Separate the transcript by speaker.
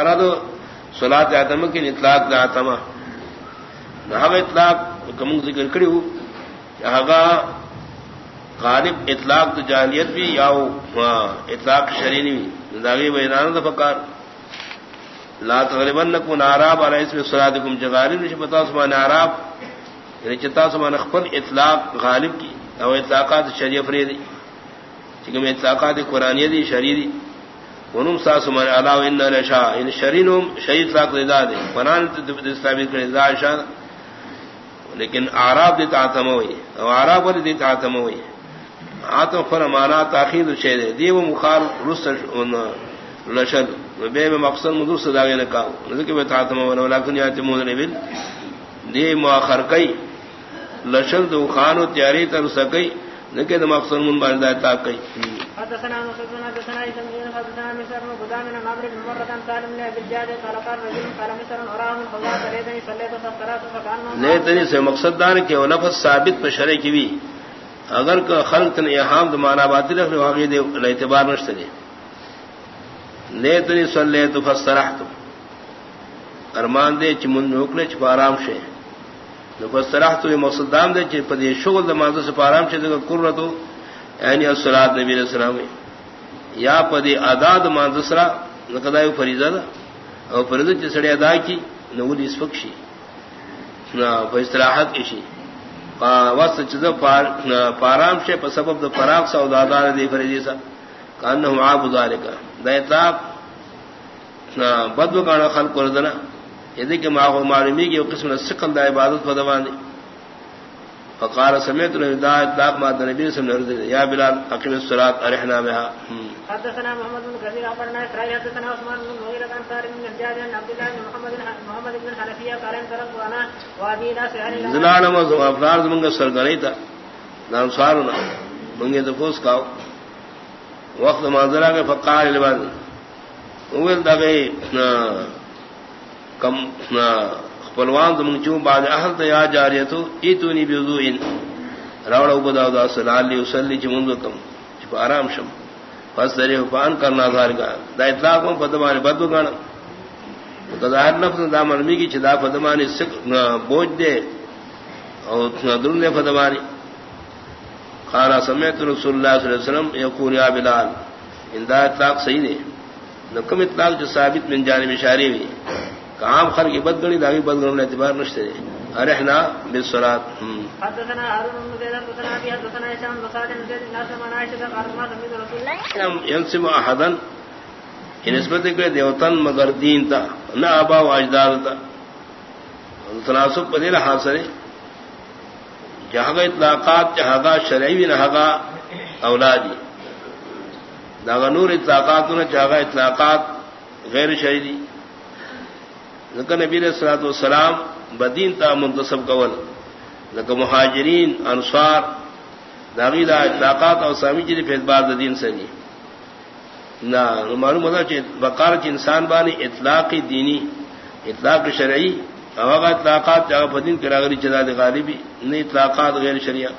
Speaker 1: ارادو سولاد آتم کی اطلاق دا آتما۔ نہ اطلاق کم ذکر کری ہو۔ غالب اطلاق تو جاہلیت بھی یا ہاں، اطلاق شرینی بھی داغی بحران دا فکار لا تغربن نکون آراب علیہ اس میں سلادکم جغالب نشی بتا سمان آراب یعنی چتا سمان اخفل اطلاق غالب کی، او اطلاقات شریع فریدی چکم اطلاقات قرآنی دی شریع دی۔ ونم سا سمان علاو انہ لشا ان شرینم شہید اطلاق دیدا دے فنان اسلامی کرے دا شاہ لیکن آراب دیتا آتم ہوئی، او آراب والی دیتا آتم ہوئی. آتم فر مانا تاخیر شے دے دی وہ مخار رس لشد. بے میں مقصد مدر سے داغے نہ کہا ذکر میں تھا تم ولا کن یات بل دی مؤخر کئی، لشد دو خان و تیاری تر سکئی نکے د مقصد من بار دا کئی. حدثنا مسلمنا حدثنا ایسا من حدثنا مسر من قدام من نابر بن مرة سالم نے بالجاد قال قال رجل، قال مسر اراه من خلاص ليتني صليت فقرات فكان ليتني سے مقصد دار کہ وہ لفظ ثابت پر شرع کی بھی۔ اگر کہ خلق نے احام د معنی باطل رکھ واقعی دے اعتبار نشتے دے۔ نیتنی سلے تو فسرح تو ارمان دے چمن نوکلے چ پارام شے۔ نو فسرح تو مقصد دام دے چ پدی شغل د سے پارام شے، دے کر تو یعنی الصلات نبی علیہ السلام. یا پدی ادا د مانز سرا نقدا فریضہ دا. او فریضہ چ سڑے ادا کی، نو دی اس فکشی نہ فاستراحت کشی واسط چ پارام شے پر سبب د فراق سو دادار دی فریضہ سا. کانہم عابد ذالک دا اطلاق بدو کانا خلق کردنا یدی کہ ماغو معلومی کی قسم سقل دا عبادت کو دی فقال سمیت له دا اطلاق ما نبی صلی اللہ علیہ وسلم یا بلال اقیم الصلاۃ ارحنا بها. حدثنا محمد بن كثير اخبرنا اسرائيل حدثنا عثمان بن مغيرة عن سار بن الجاد عن عبد الله بن محمد محمد بن حنفية قال ان ترك وانا وادي ناس عن زلال ما افراد من سرگنی تھا نام سارنا منگے دفوس کاو وقت منظرہ کے فقار لبن اول دغه کم خپلوان دم چوں بعد اهل ته یا جاریتو ایتونی بوضوء راوڑ وبدا دا صلی اللہ وسلم چ منذ کم چ آرام شم. پس درے پان کرنا دار کا دا اطلاق کو پدمان بدو گان ظاہر نفس دا مرمی کی چدا پدمانی سکھ بوجھ دے اور درن دے پدمانی خانہ سمیت رسول اللہ صلی اللہ علیہ وسلم یقول یا بلال اندا اطلاق صحیح دے نکم اطلاق جو ثابت من جانب اشاری بھی کام خر کی بد گڑی داغی بد گڑی اعتبار نشتے دے ارحنا بالصلاة. حدثنا هارون بن زيد حدثنا ابي حدثنا هشام بن سعد بن زيد الناس من عائشة قال ما سمعت رسول الله ينسب احدا نسبت کرے دیوتن مگر دین تا نہ ابا و اجداد تا تناسب بدل حاصل جہاں اطلاقات جہاں شرعی نہ اولادی داغ نور اطلاقات نہ چاہا اطلاقات غیر شہری نبی السلاۃ والسلام بدین تا منتصب قول نہ مہاجرین انصار داغیدہ اطلاقات اور سامی جی فیض بار دین سنی نہ معلوم ہوتا بکار چ انسان بانی اطلاقی دینی اطلاق شرعی اواغ اطلاقات جگہ بدین کراغری چدا غالبی نہ اطلاقات غیر شریعہ